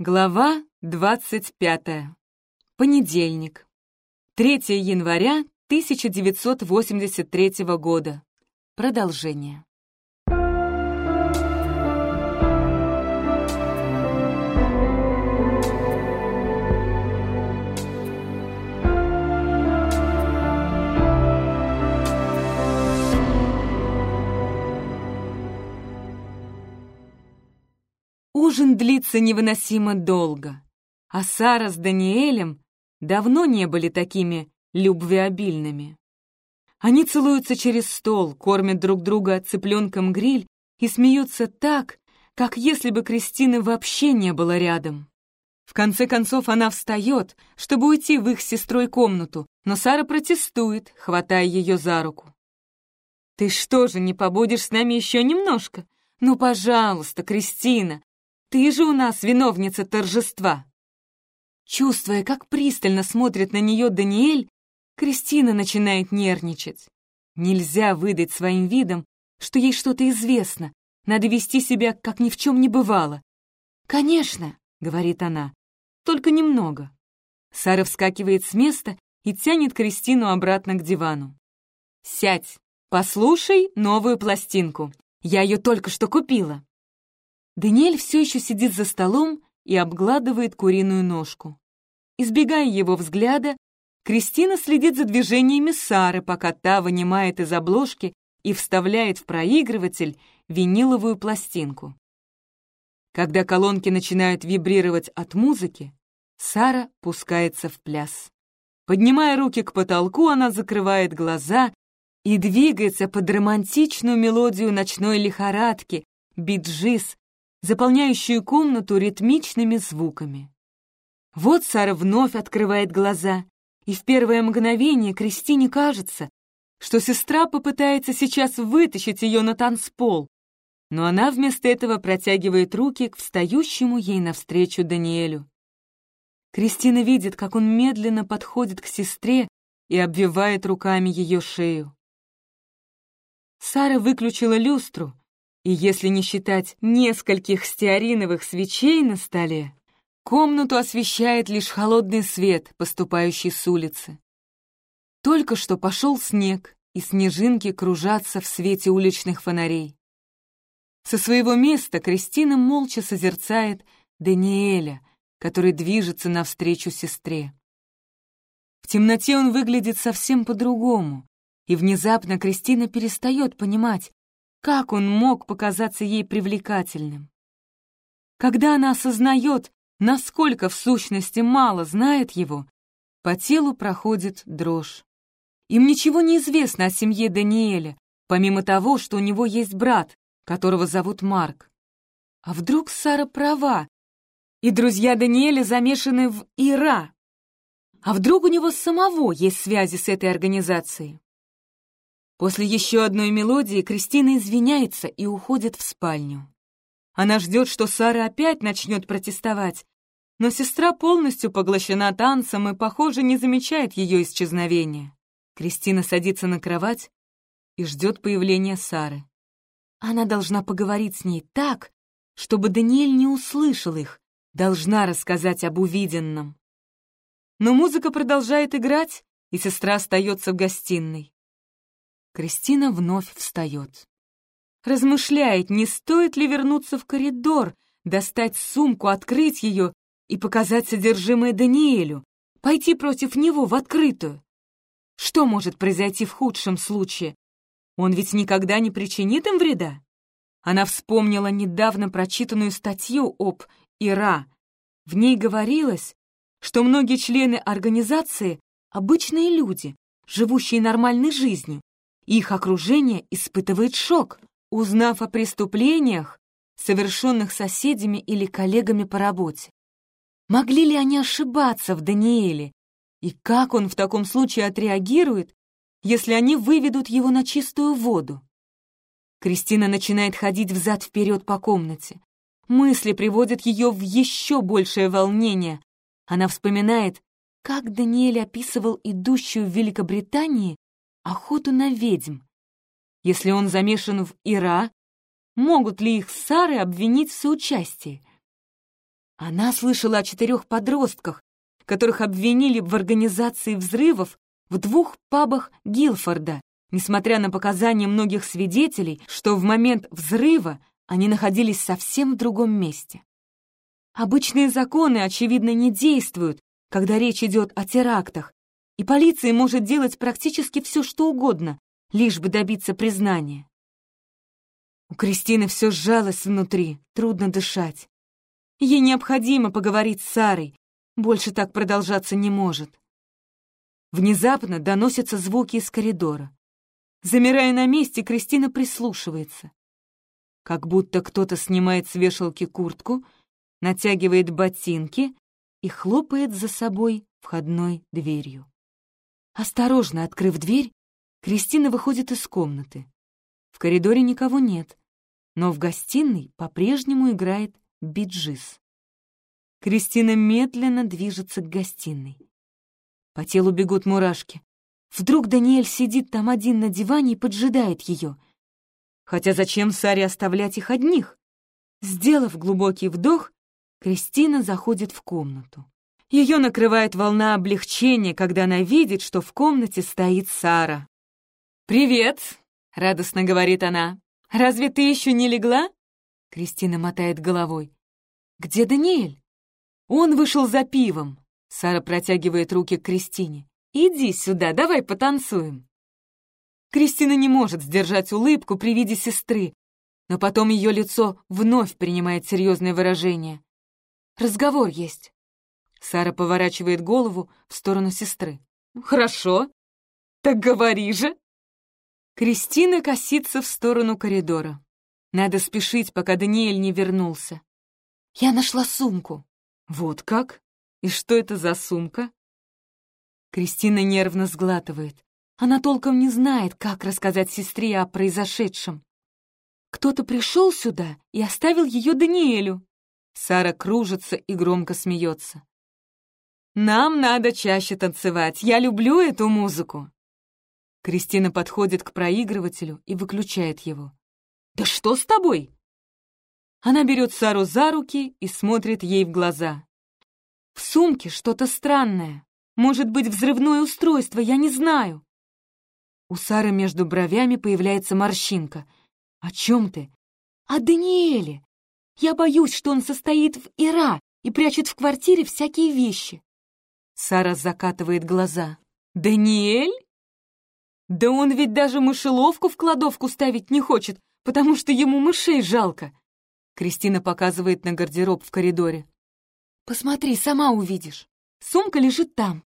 Глава 25. Понедельник. 3 января 1983 года. Продолжение. Ужин длится невыносимо долго, а Сара с Даниэлем давно не были такими любвеобильными. Они целуются через стол, кормят друг друга цыпленком гриль и смеются так, как если бы Кристины вообще не было рядом. В конце концов она встает, чтобы уйти в их сестрой комнату, но Сара протестует, хватая ее за руку. «Ты что же, не побудешь с нами еще немножко? Ну, пожалуйста, Кристина, ты же у нас виновница торжества!» Чувствуя, как пристально смотрит на нее Даниэль, Кристина начинает нервничать. Нельзя выдать своим видом, что ей что-то известно. Надо вести себя, как ни в чем не бывало. «Конечно», — говорит она, — «только немного». Сара вскакивает с места и тянет Кристину обратно к дивану. «Сядь, послушай новую пластинку. Я ее только что купила». Даниэль все еще сидит за столом и обгладывает куриную ножку. Избегая его взгляда, Кристина следит за движениями Сары, пока та вынимает из обложки и вставляет в проигрыватель виниловую пластинку. Когда колонки начинают вибрировать от музыки, Сара пускается в пляс. Поднимая руки к потолку, она закрывает глаза и двигается под романтичную мелодию ночной лихорадки, биджис, заполняющую комнату ритмичными звуками. Вот Сара вновь открывает глаза, и в первое мгновение Кристине кажется, что сестра попытается сейчас вытащить ее на танцпол, но она вместо этого протягивает руки к встающему ей навстречу Даниэлю. Кристина видит, как он медленно подходит к сестре и обвивает руками ее шею. Сара выключила люстру, и если не считать нескольких стеариновых свечей на столе, комнату освещает лишь холодный свет, поступающий с улицы. Только что пошел снег, и снежинки кружатся в свете уличных фонарей. Со своего места Кристина молча созерцает Даниэля, который движется навстречу сестре. В темноте он выглядит совсем по-другому, и внезапно Кристина перестает понимать, как он мог показаться ей привлекательным? Когда она осознает, насколько в сущности мало знает его, по телу проходит дрожь. Им ничего не известно о семье Даниэля, помимо того, что у него есть брат, которого зовут Марк. А вдруг Сара права, и друзья Даниэля замешаны в Ира? А вдруг у него самого есть связи с этой организацией? После еще одной мелодии Кристина извиняется и уходит в спальню. Она ждет, что Сара опять начнет протестовать, но сестра полностью поглощена танцем и, похоже, не замечает ее исчезновения. Кристина садится на кровать и ждет появления Сары. Она должна поговорить с ней так, чтобы Даниэль не услышал их, должна рассказать об увиденном. Но музыка продолжает играть, и сестра остается в гостиной. Кристина вновь встает. Размышляет, не стоит ли вернуться в коридор, достать сумку, открыть ее и показать содержимое Даниэлю, пойти против него в открытую. Что может произойти в худшем случае? Он ведь никогда не причинит им вреда. Она вспомнила недавно прочитанную статью об Ира. В ней говорилось, что многие члены организации — обычные люди, живущие нормальной жизнью, их окружение испытывает шок, узнав о преступлениях, совершенных соседями или коллегами по работе. Могли ли они ошибаться в Даниэле? И как он в таком случае отреагирует, если они выведут его на чистую воду? Кристина начинает ходить взад-вперед по комнате. Мысли приводят ее в еще большее волнение. Она вспоминает, как Даниэль описывал идущую в Великобритании охоту на ведьм. Если он замешан в Ира, могут ли их Сары обвинить в соучастии? Она слышала о четырех подростках, которых обвинили в организации взрывов в двух пабах Гилфорда, несмотря на показания многих свидетелей, что в момент взрыва они находились совсем в другом месте. Обычные законы, очевидно, не действуют, когда речь идет о терактах, и полиция может делать практически все, что угодно, лишь бы добиться признания. У Кристины все сжалось внутри, трудно дышать. Ей необходимо поговорить с Сарой, больше так продолжаться не может. Внезапно доносятся звуки из коридора. Замирая на месте, Кристина прислушивается. Как будто кто-то снимает с вешалки куртку, натягивает ботинки и хлопает за собой входной дверью. Осторожно открыв дверь, Кристина выходит из комнаты. В коридоре никого нет, но в гостиной по-прежнему играет биджис. Кристина медленно движется к гостиной. По телу бегут мурашки. Вдруг Даниэль сидит там один на диване и поджидает ее. Хотя зачем Саре оставлять их одних? Сделав глубокий вдох, Кристина заходит в комнату. Ее накрывает волна облегчения, когда она видит, что в комнате стоит Сара. «Привет!» — радостно говорит она. «Разве ты еще не легла?» Кристина мотает головой. «Где Даниэль?» «Он вышел за пивом», — Сара протягивает руки к Кристине. «Иди сюда, давай потанцуем». Кристина не может сдержать улыбку при виде сестры, но потом ее лицо вновь принимает серьезное выражение. «Разговор есть». Сара поворачивает голову в сторону сестры. «Хорошо. Так говори же». Кристина косится в сторону коридора. Надо спешить, пока Даниэль не вернулся. «Я нашла сумку». «Вот как? И что это за сумка?» Кристина нервно сглатывает. Она толком не знает, как рассказать сестре о произошедшем. Кто-то пришел сюда и оставил ее Даниэлю. Сара кружится и громко смеется. «Нам надо чаще танцевать. Я люблю эту музыку». Кристина подходит к проигрывателю и выключает его. «Да что с тобой?» Она берет Сару за руки и смотрит ей в глаза. «В сумке что-то странное. Может быть, взрывное устройство, я не знаю». У Сары между бровями появляется морщинка. «О чем ты?» «О Даниэле. Я боюсь, что он состоит в Ира и прячет в квартире всякие вещи». Сара закатывает глаза. «Даниэль? Да он ведь даже мышеловку в кладовку ставить не хочет, потому что ему мышей жалко. Кристина показывает на гардероб в коридоре. «Посмотри, сама увидишь. Сумка лежит там».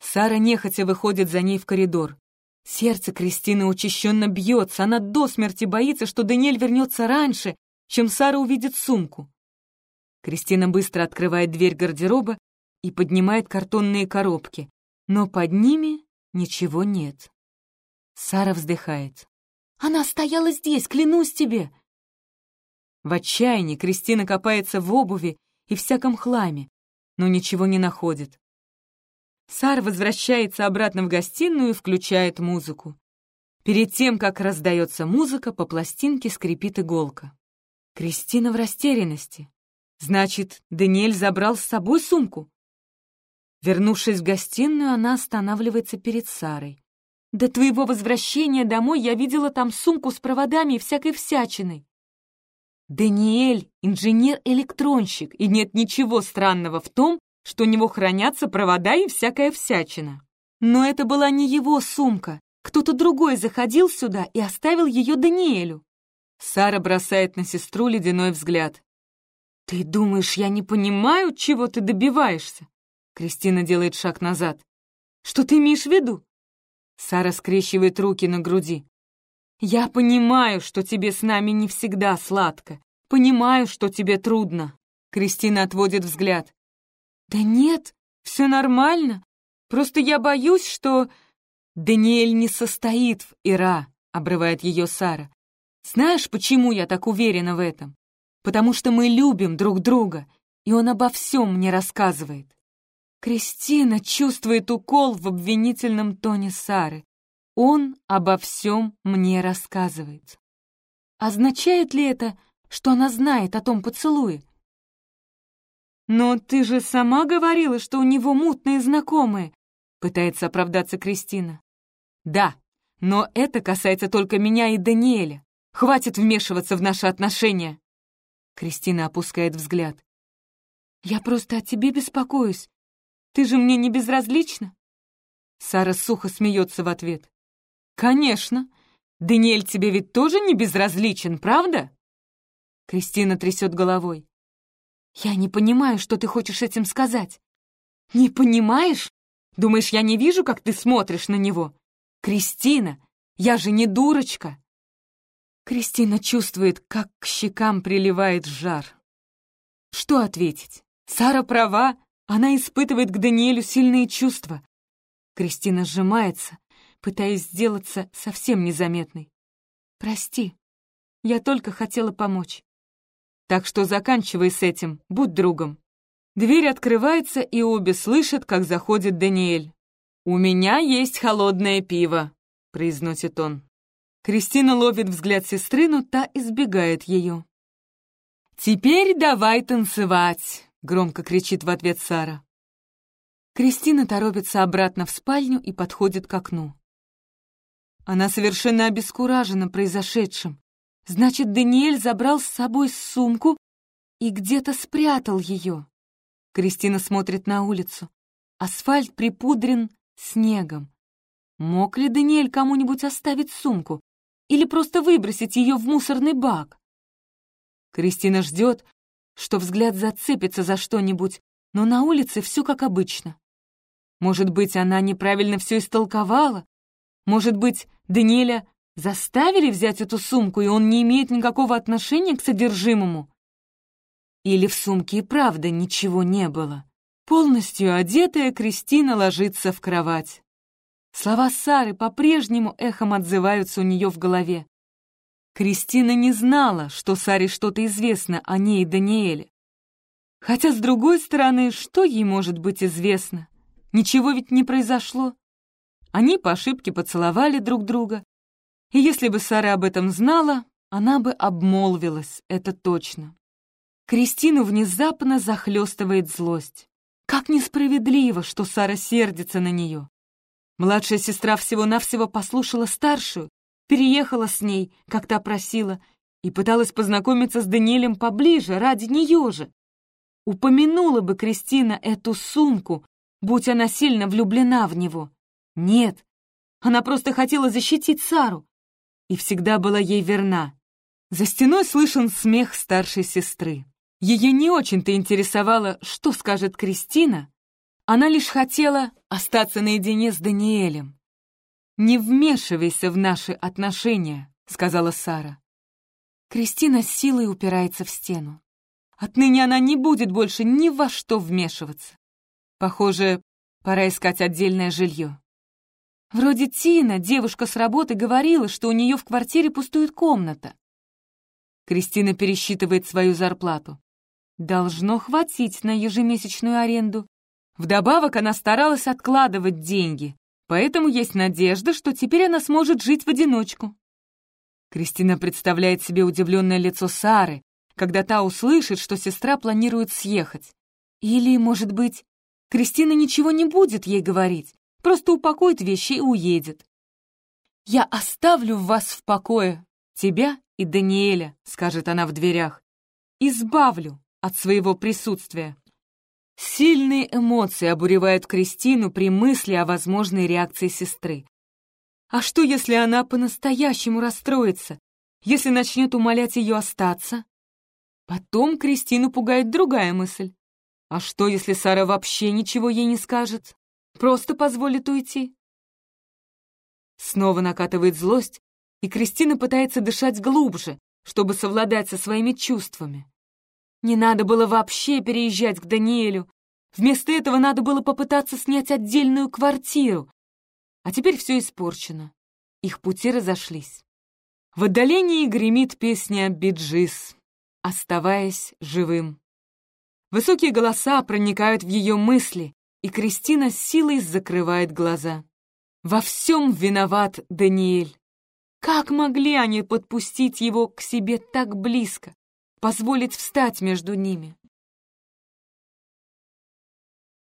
Сара нехотя выходит за ней в коридор. Сердце Кристины учащенно бьется, она до смерти боится, что Даниэль вернется раньше, чем Сара увидит сумку. Кристина быстро открывает дверь гардероба и поднимает картонные коробки, но под ними ничего нет. Сара вздыхает. «Она стояла здесь, клянусь тебе!» В отчаянии Кристина копается в обуви и всяком хламе, но ничего не находит. Сара возвращается обратно в гостиную и включает музыку. Перед тем, как раздается музыка, по пластинке скрипит иголка. Кристина в растерянности. Значит, Даниэль забрал с собой сумку? Вернувшись в гостиную, она останавливается перед Сарой. «До твоего возвращения домой я видела там сумку с проводами и всякой всячиной. Даниэль — инженер-электронщик, и нет ничего странного в том, что у него хранятся провода и всякая всячина. Но это была не его сумка. Кто-то другой заходил сюда и оставил ее Даниэлю. Сара бросает на сестру ледяной взгляд. «Ты думаешь, я не понимаю, чего ты добиваешься?» Кристина делает шаг назад. «Что ты имеешь в виду?» Сара скрещивает руки на груди. «Я понимаю, что тебе с нами не всегда сладко. Понимаю, что тебе трудно». Кристина отводит взгляд. «Да нет, все нормально. Просто я боюсь, что...» «Даниэль не состоит в Ира», — обрывает ее Сара. «Знаешь, почему я так уверена в этом? Потому что мы любим друг друга, и он обо всем мне рассказывает». Кристина чувствует укол в обвинительном тоне Сары. Он обо всем мне рассказывает. Означает ли это, что она знает о том поцелуе? «Но ты же сама говорила, что у него мутные знакомые», — пытается оправдаться Кристина. «Да, но это касается только меня и Даниэля. Хватит вмешиваться в наши отношения!» Кристина опускает взгляд. «Я просто о тебе беспокоюсь. Ты же мне не безразлична?» Сара сухо смеется в ответ. «Конечно. Даниэль тебе ведь тоже не безразличен, правда?» Кристина трясет головой. «Я не понимаю, что ты хочешь этим сказать. Не понимаешь? Думаешь, я не вижу, как ты смотришь на него? Кристина, я же не дурочка!» Кристина чувствует, как к щекам приливает жар. Что ответить? Сара права, она испытывает к Даниэлю сильные чувства. Кристина сжимается, пытаясь сделаться совсем незаметной. «Прости, я только хотела помочь. Так что заканчивай с этим, будь другом». Дверь открывается, и обе слышат, как заходит Даниэль. «У меня есть холодное пиво», — произносит он. Кристина ловит взгляд сестры, но та избегает ее. «Теперь давай танцевать!» — громко кричит в ответ Сара. Кристина торопится обратно в спальню и подходит к окну. Она совершенно обескуражена произошедшим. Значит, Даниэль забрал с собой сумку и где-то спрятал ее. Кристина смотрит на улицу. Асфальт припудрен снегом. Мог ли Даниэль кому-нибудь оставить сумку? или просто выбросить ее в мусорный бак. Кристина ждет, что взгляд зацепится за что-нибудь, но на улице все как обычно. Может быть, она неправильно все истолковала? Может быть, Даниэля заставили взять эту сумку, и он не имеет никакого отношения к содержимому? Или в сумке и правда ничего не было? Полностью одетая, Кристина ложится в кровать. Слова Сары по-прежнему эхом отзываются у нее в голове. Кристина не знала, что Саре что-то известно о ней и Даниэле. Хотя, с другой стороны, что ей может быть известно? Ничего ведь не произошло. Они по ошибке поцеловали друг друга. И если бы Сара об этом знала, она бы обмолвилась, это точно. Кристину внезапно захлестывает злость. Как несправедливо, что Сара сердится на нее. Младшая сестра всего-навсего послушала старшую, переехала с ней, как та просила, и пыталась познакомиться с Даниэлем поближе, ради нее же. Упомянула бы Кристина эту сумку, будь она сильно влюблена в него. Нет, она просто хотела защитить Сару и всегда была ей верна. За стеной слышен смех старшей сестры. Ее не очень-то интересовало, что скажет Кристина, она лишь хотела остаться наедине с Даниэлем. «Не вмешивайся в наши отношения», — сказала Сара. Кристина силой упирается в стену. Отныне она не будет больше ни во что вмешиваться. Похоже, пора искать отдельное жилье. Вроде Тина, девушка с работы, говорила, что у нее в квартире пустует комната. Кристина пересчитывает свою зарплату. Должно хватить на ежемесячную аренду. Вдобавок она старалась откладывать деньги, поэтому есть надежда, что теперь она сможет жить в одиночку. Кристина представляет себе удивленное лицо Сары, когда та услышит, что сестра планирует съехать. Или, может быть, Кристина ничего не будет ей говорить, просто упакует вещи и уедет. «Я оставлю вас в покое, тебя и Даниэля», — скажет она в дверях. «Избавлю от своего присутствия». Сильные эмоции обуревают Кристину при мысли о возможной реакции сестры. А что, если она по-настоящему расстроится? Если начнет умолять ее остаться? Потом Кристину пугает другая мысль. А что, если Сара вообще ничего ей не скажет? Просто позволит уйти? Снова накатывает злость, и Кристина пытается дышать глубже, чтобы совладать со своими чувствами. Не надо было вообще переезжать к Даниэлю. Вместо этого надо было попытаться снять отдельную квартиру. А теперь все испорчено. Их пути разошлись. В отдалении гремит песня «Биджис», оставаясь живым. Высокие голоса проникают в ее мысли, и Кристина силой закрывает глаза. Во всем виноват Даниэль. Как могли они подпустить его к себе так близко? Позволить встать между ними.